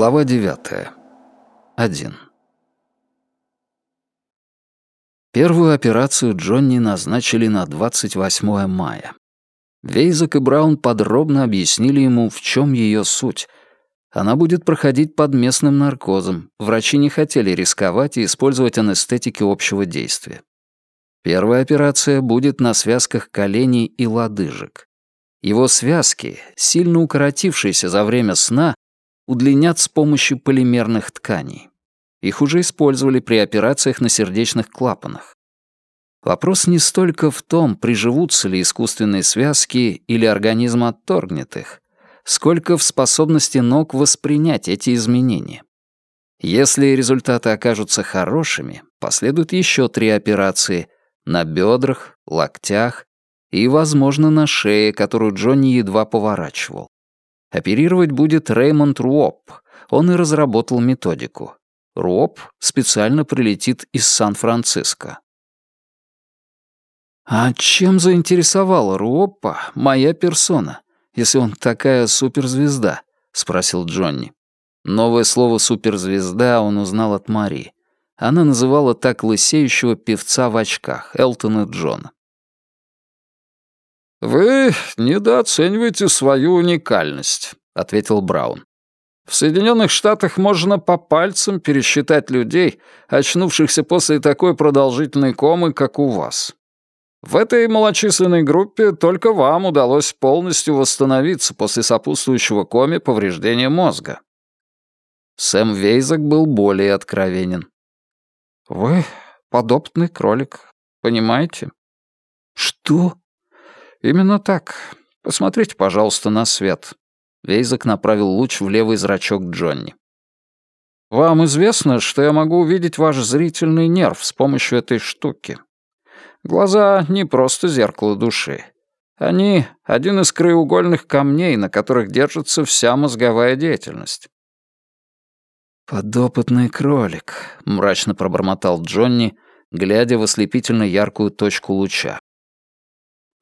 Глава девятая. Один. Первую операцию Джонни назначили на 28 мая. Вейзак и Браун подробно объяснили ему, в чем ее суть. Она будет проходить под местным наркозом. Врачи не хотели рисковать и использовать анестетики общего действия. Первая операция будет на связках коленей и лодыжек. Его связки, сильно укоротившиеся за время сна, удлинят с помощью полимерных тканей. Их уже использовали при операциях на сердечных клапанах. Вопрос не столько в том, приживутся ли искусственные связки или организм отторгнет их, сколько в способности ног воспринять эти изменения. Если результаты окажутся хорошими, последуют еще три операции на бедрах, локтях и, возможно, на шее, которую Джонни едва поворачивал. Оперировать будет Реймонд Руоп. Он и разработал методику. Руоп специально прилетит из Сан-Франциско. А чем заинтересовала Руоппа моя персона, если он такая суперзвезда? спросил Джонни. Новое слово суперзвезда он узнал от Мари. Она называла так лысеющего певца в очках, Элтона Джона. «Вы недооцениваете свою уникальность», — ответил Браун. «В Соединенных Штатах можно по пальцам пересчитать людей, очнувшихся после такой продолжительной комы, как у вас. В этой малочисленной группе только вам удалось полностью восстановиться после сопутствующего коме повреждения мозга». Сэм Вейзак был более откровенен. «Вы подопытный кролик, понимаете?» «Что?» «Именно так. Посмотрите, пожалуйста, на свет». Вейзак направил луч в левый зрачок Джонни. «Вам известно, что я могу увидеть ваш зрительный нерв с помощью этой штуки. Глаза — не просто зеркало души. Они — один из краеугольных камней, на которых держится вся мозговая деятельность». «Подопытный кролик», — мрачно пробормотал Джонни, глядя в ослепительно яркую точку луча.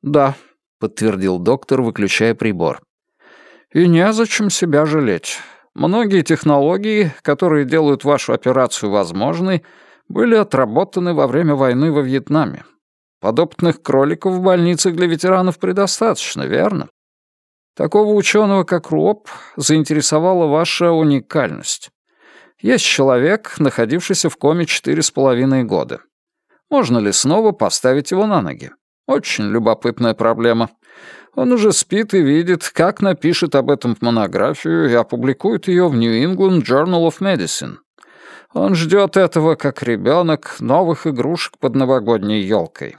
«Да, — подтвердил доктор, выключая прибор. «И незачем себя жалеть. Многие технологии, которые делают вашу операцию возможной, были отработаны во время войны во Вьетнаме. Подопытных кроликов в больницах для ветеранов предостаточно, верно? Такого ученого, как Руоп, заинтересовала ваша уникальность. Есть человек, находившийся в коме четыре с половиной года. Можно ли снова поставить его на ноги? Очень любопытная проблема. Он уже спит и видит, как напишет об этом монографию и опубликует ее в New England Journal of Medicine. Он ждет этого, как ребенок, новых игрушек под новогодней елкой.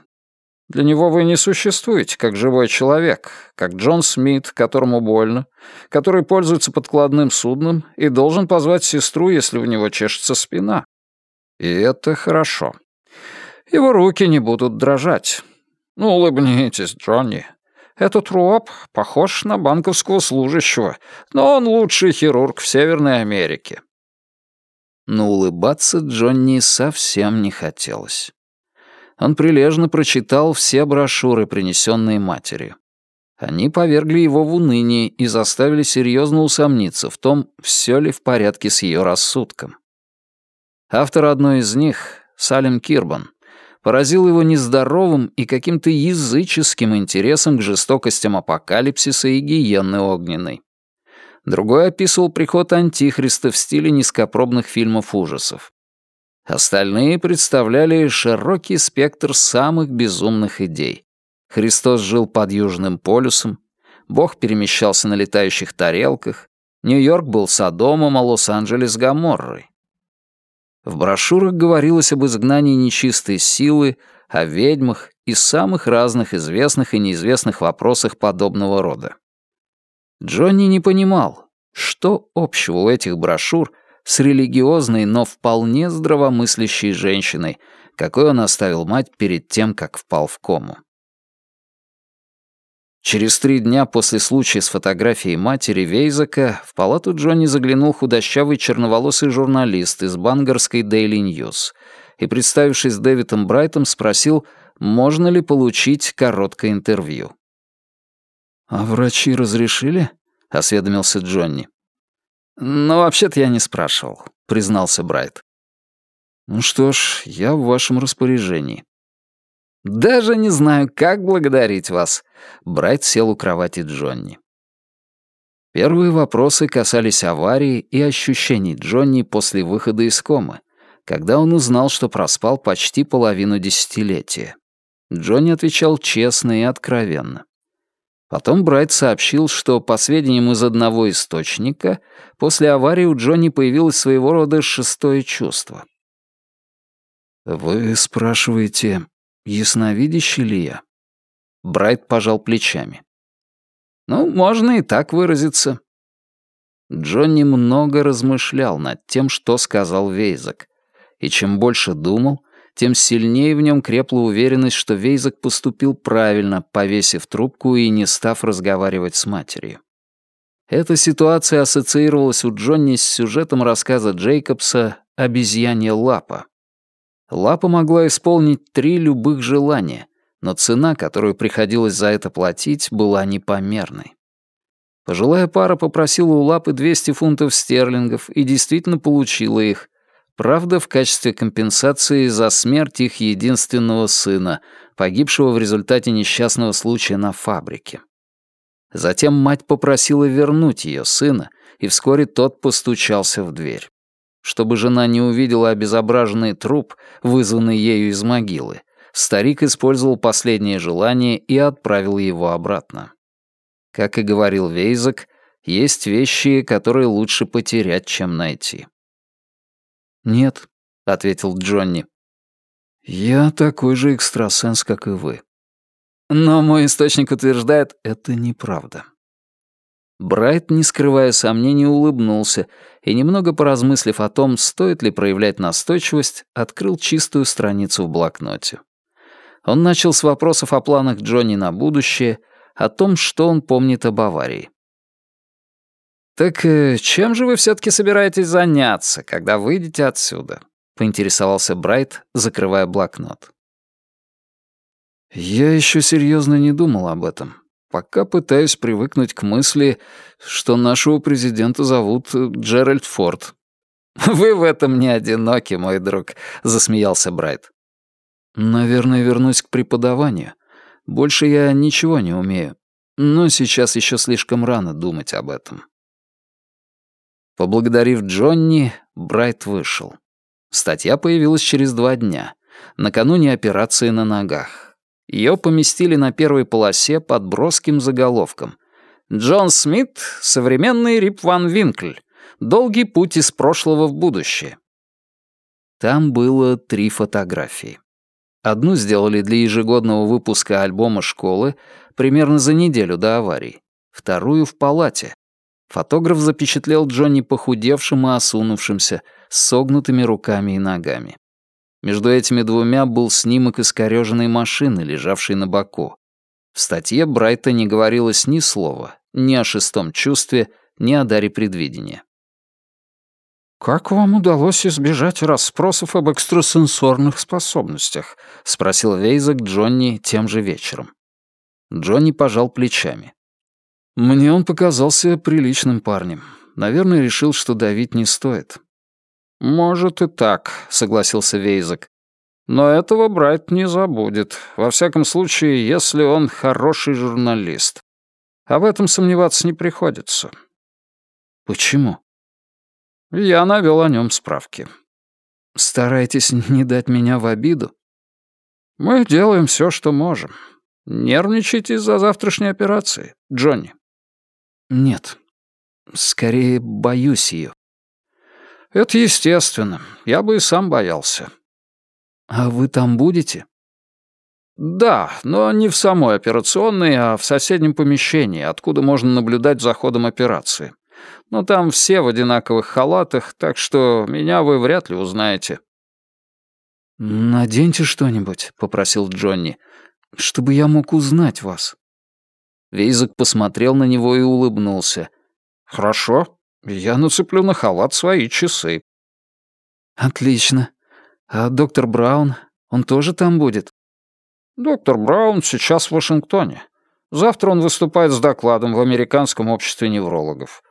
Для него вы не существуете, как живой человек, как Джон Смит, которому больно, который пользуется подкладным судном и должен позвать сестру, если у него чешется спина. И это хорошо. Его руки не будут дрожать. «Ну, улыбнитесь, Джонни. Этот Руоп похож на банковского служащего, но он лучший хирург в Северной Америке». Но улыбаться Джонни совсем не хотелось. Он прилежно прочитал все брошюры, принесенные матерью. Они повергли его в уныние и заставили серьезно усомниться в том, все ли в порядке с ее рассудком. Автор одной из них, Салим Кирбан, поразил его нездоровым и каким-то языческим интересом к жестокостям апокалипсиса и гиенны огненной. Другой описывал приход Антихриста в стиле низкопробных фильмов ужасов. Остальные представляли широкий спектр самых безумных идей. Христос жил под Южным полюсом, Бог перемещался на летающих тарелках, Нью-Йорк был Содомом, а Лос-Анджелес — Гоморрой. В брошюрах говорилось об изгнании нечистой силы, о ведьмах и самых разных известных и неизвестных вопросах подобного рода. Джонни не понимал, что общего у этих брошюр с религиозной, но вполне здравомыслящей женщиной, какой он оставил мать перед тем, как впал в кому. Через три дня после случая с фотографией матери Вейзака в палату Джонни заглянул худощавый черноволосый журналист из бангарской Daily News и, представившись Дэвидом Брайтом, спросил, можно ли получить короткое интервью. «А врачи разрешили?» — осведомился Джонни. «Но вообще-то я не спрашивал», — признался Брайт. «Ну что ж, я в вашем распоряжении». «Даже не знаю, как благодарить вас», — Брайт сел у кровати Джонни. Первые вопросы касались аварии и ощущений Джонни после выхода из комы, когда он узнал, что проспал почти половину десятилетия. Джонни отвечал честно и откровенно. Потом Брайт сообщил, что, по сведениям из одного источника, после аварии у Джонни появилось своего рода шестое чувство. «Вы спрашиваете, ясновидящий ли я?» Брайт пожал плечами. «Ну, можно и так выразиться». Джонни много размышлял над тем, что сказал Вейзак, и чем больше думал, тем сильнее в нем крепла уверенность, что Вейзак поступил правильно, повесив трубку и не став разговаривать с матерью. Эта ситуация ассоциировалась у Джонни с сюжетом рассказа Джейкобса «Обезьянья лапа». Лапа могла исполнить три любых желания, но цена, которую приходилось за это платить, была непомерной. Пожилая пара попросила у Лапы 200 фунтов стерлингов и действительно получила их, Правда, в качестве компенсации за смерть их единственного сына, погибшего в результате несчастного случая на фабрике. Затем мать попросила вернуть ее сына, и вскоре тот постучался в дверь. Чтобы жена не увидела обезображенный труп, вызванный ею из могилы, старик использовал последнее желание и отправил его обратно. Как и говорил Вейзак, есть вещи, которые лучше потерять, чем найти. «Нет», — ответил Джонни. «Я такой же экстрасенс, как и вы». Но мой источник утверждает, это неправда. Брайт, не скрывая сомнений, улыбнулся и, немного поразмыслив о том, стоит ли проявлять настойчивость, открыл чистую страницу в блокноте. Он начал с вопросов о планах Джонни на будущее, о том, что он помнит об аварии. «Так э, чем же вы все-таки собираетесь заняться, когда выйдете отсюда?» — поинтересовался Брайт, закрывая блокнот. «Я еще серьезно не думал об этом. Пока пытаюсь привыкнуть к мысли, что нашего президента зовут э, Джеральд Форд». «Вы в этом не одиноки, мой друг», — засмеялся Брайт. «Наверное, вернусь к преподаванию. Больше я ничего не умею. Но сейчас еще слишком рано думать об этом». Поблагодарив Джонни, Брайт вышел. Статья появилась через два дня, накануне операции на ногах. Ее поместили на первой полосе под броским заголовком. «Джон Смит — современный Рип Ван Винкль. Долгий путь из прошлого в будущее». Там было три фотографии. Одну сделали для ежегодного выпуска альбома школы примерно за неделю до аварии, вторую — в палате, Фотограф запечатлел Джонни похудевшим и осунувшимся, с согнутыми руками и ногами. Между этими двумя был снимок искорёженной машины, лежавшей на боку. В статье Брайта не говорилось ни слова, ни о шестом чувстве, ни о даре предвидения. «Как вам удалось избежать расспросов об экстрасенсорных способностях?» — спросил Вейзак Джонни тем же вечером. Джонни пожал плечами. Мне он показался приличным парнем. Наверное, решил, что давить не стоит. «Может и так», — согласился Вейзак. «Но этого Брайт не забудет. Во всяком случае, если он хороший журналист. Об этом сомневаться не приходится». «Почему?» Я навел о нем справки. «Старайтесь не дать меня в обиду?» «Мы делаем все, что можем. Нервничайте из-за завтрашней операции, Джонни». Нет. Скорее, боюсь ее. Это естественно. Я бы и сам боялся. А вы там будете? Да, но не в самой операционной, а в соседнем помещении, откуда можно наблюдать за ходом операции. Но там все в одинаковых халатах, так что меня вы вряд ли узнаете. «Наденьте что-нибудь», — попросил Джонни, — «чтобы я мог узнать вас». Вейзак посмотрел на него и улыбнулся. «Хорошо, я нацеплю на халат свои часы». «Отлично. А доктор Браун, он тоже там будет?» «Доктор Браун сейчас в Вашингтоне. Завтра он выступает с докладом в Американском обществе неврологов.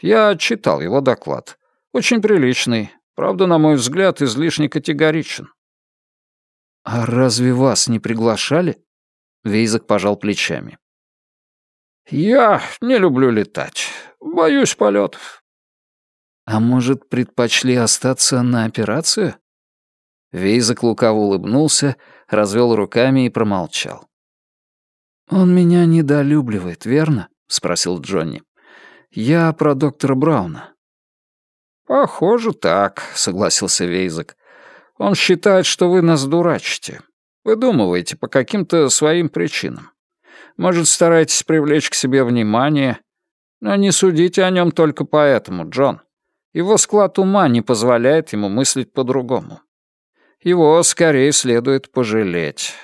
Я читал его доклад. Очень приличный. Правда, на мой взгляд, излишне категоричен. «А разве вас не приглашали?» Вейзак пожал плечами. «Я не люблю летать. Боюсь полетов». «А может, предпочли остаться на операцию?» Вейзак лукаво улыбнулся, развел руками и промолчал. «Он меня недолюбливает, верно?» — спросил Джонни. «Я про доктора Брауна». «Похоже, так», — согласился Вейзак. «Он считает, что вы нас дурачите. Выдумываете по каким-то своим причинам. Может, стараетесь привлечь к себе внимание. Но не судите о нем только поэтому, Джон. Его склад ума не позволяет ему мыслить по-другому. Его скорее следует пожалеть.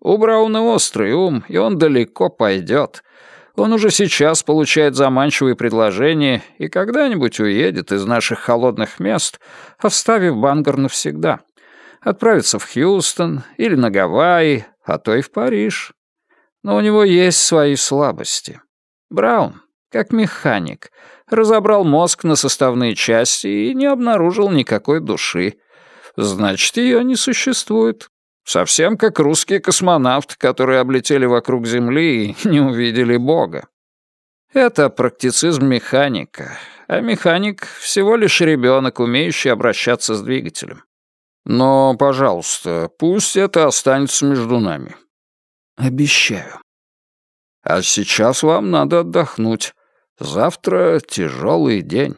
У Брауна острый ум, и он далеко пойдет. Он уже сейчас получает заманчивые предложения и когда-нибудь уедет из наших холодных мест, оставив Бангар навсегда. Отправится в Хьюстон или на Гавайи, а то и в Париж. Но у него есть свои слабости. Браун, как механик, разобрал мозг на составные части и не обнаружил никакой души. Значит, ее не существует. Совсем как русские космонавты, которые облетели вокруг Земли и не увидели Бога. Это практицизм механика, а механик — всего лишь ребенок, умеющий обращаться с двигателем. Но, пожалуйста, пусть это останется между нами. Обещаю. А сейчас вам надо отдохнуть. Завтра тяжелый день.